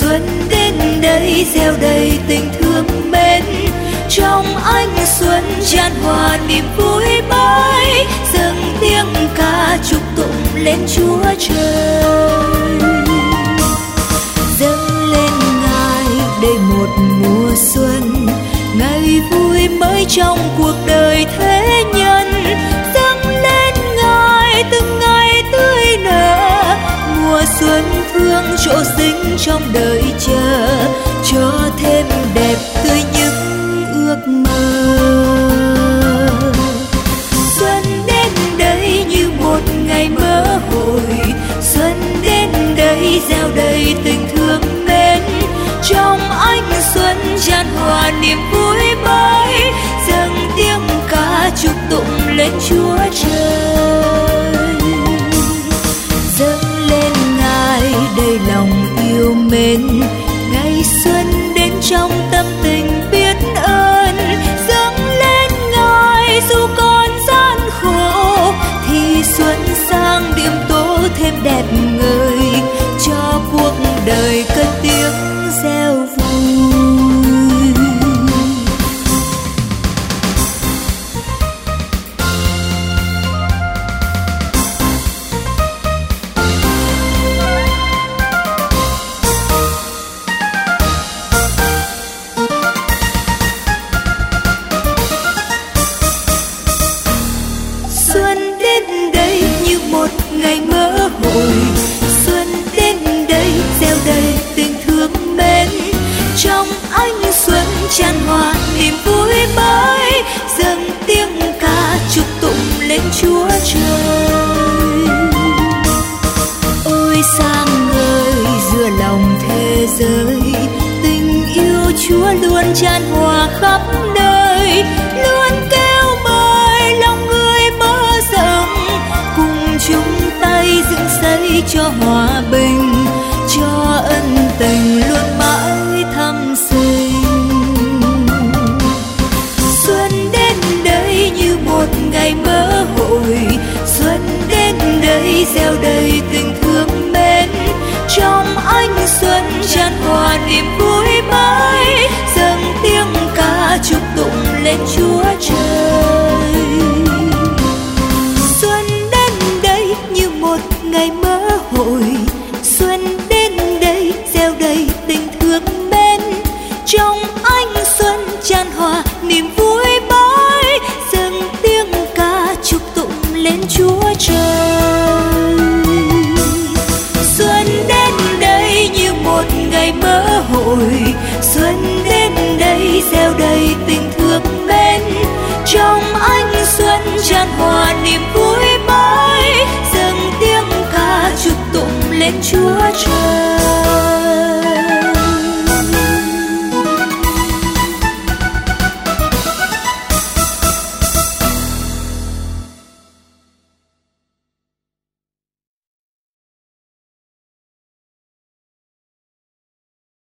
xuân đến đây, gieo đầy tình thương mến trong anh. Xuân tràn hòa niềm vui mới dâng tiếng ca chúc tụng lên chúa trời. Dâng lên ngài đây một mùa xuân, ngày vui mới trong cuộc đời thế chỗ sinh trong đời chờ cho thêm đẹp tươi những ước mơ. Yêu tràn hòa niềm vui mới, dâng tiếng ca chúc tụng lên chúa trời. Ôi sang ngời giữa lòng thế giới, tình yêu chúa luôn tràn hòa khắp nơi, luôn kêu mời lòng người mơ rộng, cùng chung tay dựng xây cho hòa bình. gieo đầy tình thương mến. Trong anh xuân tràn hòa niềm vui mãi dâng tiếng ca chúc tụng lên chúa trời. Xuân đến đây như một ngày mơ hội xuân đến đây gieo đầy tình thương mến. Trong anh xuân tràn hòa niềm vui mãi dâng tiếng ca chúc tụng lên chúa trời. hoy.